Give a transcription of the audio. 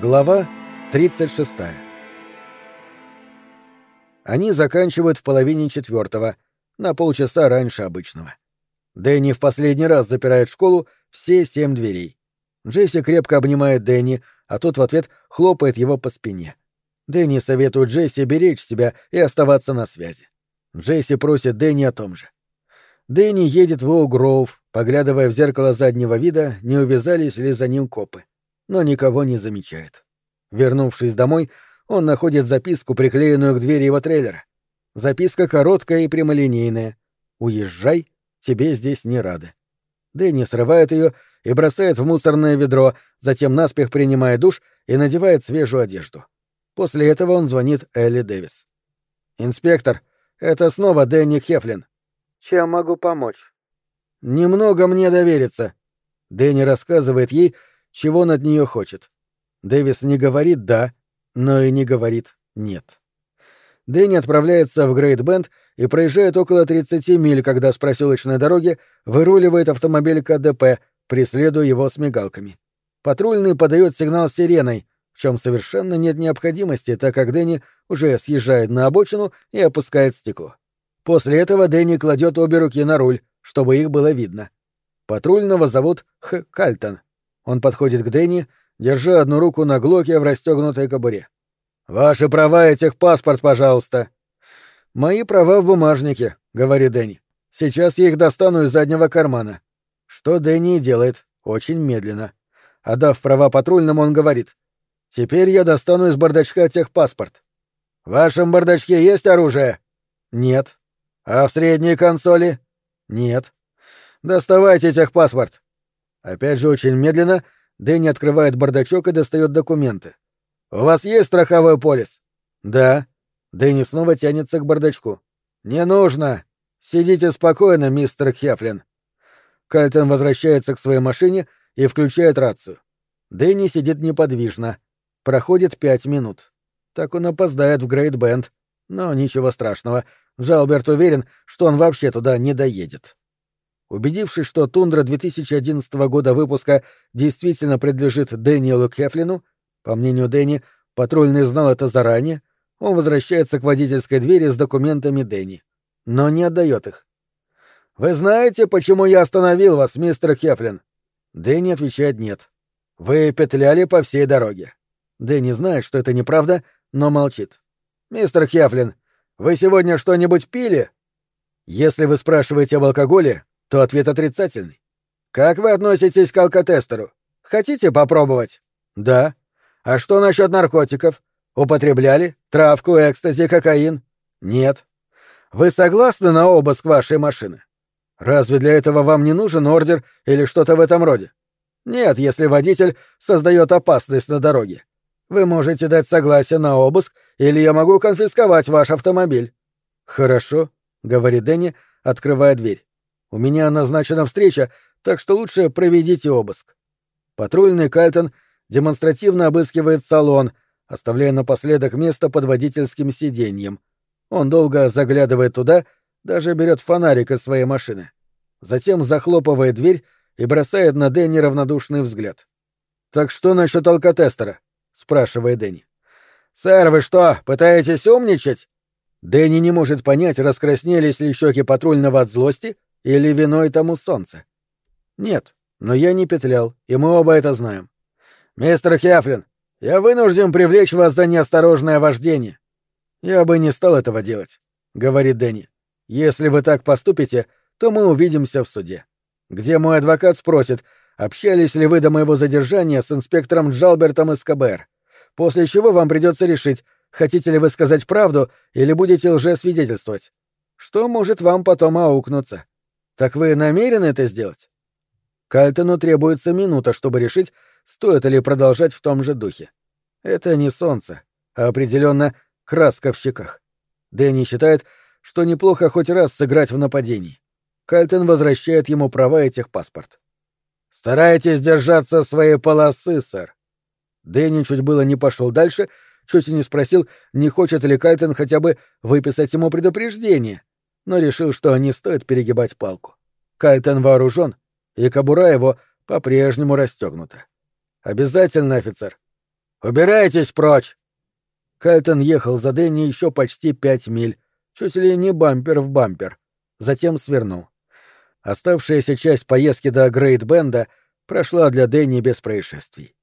Глава 36 Они заканчивают в половине четвертого, на полчаса раньше обычного. Дэнни в последний раз запирает школу все семь дверей. Джесси крепко обнимает Дэнни, а тот в ответ хлопает его по спине. Дэнни советует Джесси беречь себя и оставаться на связи. Джесси просит Дэнни о том же. Дэнни едет в Оу-Гроув, поглядывая в зеркало заднего вида, не увязались ли за ним копы но никого не замечает. Вернувшись домой, он находит записку, приклеенную к двери его трейлера. Записка короткая и прямолинейная. «Уезжай, тебе здесь не рады». Дэнни срывает ее и бросает в мусорное ведро, затем наспех принимает душ и надевает свежую одежду. После этого он звонит Элли Дэвис. «Инспектор, это снова Дэнни Хефлин». «Чем могу помочь?» «Немного мне довериться». Дэнни рассказывает ей, чего он от нее хочет. Дэвис не говорит «да», но и не говорит «нет». Дэнни отправляется в Грейт Бенд и проезжает около 30 миль, когда с проселочной дороги выруливает автомобиль КДП, преследуя его с мигалками. Патрульный подает сигнал сиреной, в чем совершенно нет необходимости, так как Дэнни уже съезжает на обочину и опускает стекло. После этого Дэнни кладет обе руки на руль, чтобы их было видно. Патрульного зовут Х. Кальтон. Он подходит к Дэнни, держа одну руку на глоке в расстегнутой кобуре. «Ваши права и техпаспорт, пожалуйста». «Мои права в бумажнике», — говорит Дэнни. «Сейчас я их достану из заднего кармана». Что Дэнни делает, очень медленно. Отдав права патрульному, он говорит. «Теперь я достану из бардачка техпаспорт». «В вашем бардачке есть оружие?» «Нет». «А в средней консоли?» «Нет». «Доставайте техпаспорт». Опять же очень медленно Дэнни открывает бардачок и достает документы. «У вас есть страховой полис?» «Да». Дэнни снова тянется к бардачку. «Не нужно. Сидите спокойно, мистер Хефлин». Кальтон возвращается к своей машине и включает рацию. Дэнни сидит неподвижно. Проходит пять минут. Так он опоздает в Грейт Бенд. Но ничего страшного. Жалберт уверен, что он вообще туда не доедет. Убедившись, что тундра 2011 года выпуска действительно принадлежит Дэниелу Кефлину, по мнению Дэнни, патрульный знал это заранее, он возвращается к водительской двери с документами Дэнни, но не отдает их. «Вы знаете, почему я остановил вас, мистер Кефлин?» Дэнни отвечает «нет». «Вы петляли по всей дороге». Дэнни знает, что это неправда, но молчит. «Мистер Кефлин, вы сегодня что-нибудь пили?» «Если вы спрашиваете об алкоголе, то ответ отрицательный. Как вы относитесь к алкотестеру? Хотите попробовать? Да. А что насчет наркотиков? Употребляли? Травку, экстази, кокаин? Нет. Вы согласны на обыск вашей машины? Разве для этого вам не нужен ордер или что-то в этом роде? Нет, если водитель создает опасность на дороге. Вы можете дать согласие на обыск, или я могу конфисковать ваш автомобиль. Хорошо, говорит Дэнни, открывая дверь. У меня назначена встреча, так что лучше проведите обыск. Патрульный Кальтон демонстративно обыскивает салон, оставляя напоследок место под водительским сиденьем. Он долго заглядывает туда, даже берет фонарик из своей машины. Затем захлопывает дверь и бросает на Дэнни равнодушный взгляд. «Так что насчет алкотестера?» — спрашивает Дэнни. «Сэр, вы что, пытаетесь умничать?» Дэнни не может понять, раскраснелись ли щеки патрульного от злости или виной тому солнце? Нет, но я не петлял, и мы оба это знаем. Мистер Хефлин, я вынужден привлечь вас за неосторожное вождение. Я бы не стал этого делать, говорит Дэнни. Если вы так поступите, то мы увидимся в суде. Где мой адвокат спросит, общались ли вы до моего задержания с инспектором Джалбертом из КБР. После чего вам придется решить, хотите ли вы сказать правду или будете лжесвидетельствовать. Что может вам потом аукнуться? Так вы намерены это сделать? Кальтону требуется минута, чтобы решить, стоит ли продолжать в том же духе. Это не солнце, а определенно краска в щеках. Дэнни считает, что неплохо хоть раз сыграть в нападении. Кальтон возвращает ему права и техпаспорт. «Старайтесь держаться своей полосы, сэр». Дэнни чуть было не пошел дальше, чуть и не спросил, не хочет ли Кальтон хотя бы выписать ему предупреждение, но решил, что не стоит перегибать палку. Кайтен вооружен, и кобура его по-прежнему расстегнута. Обязательно, офицер. «Убирайтесь прочь!» Кальтон ехал за Дэнни еще почти пять миль, чуть ли не бампер в бампер. Затем свернул. Оставшаяся часть поездки до Грейт-Бенда прошла для Дэнни без происшествий.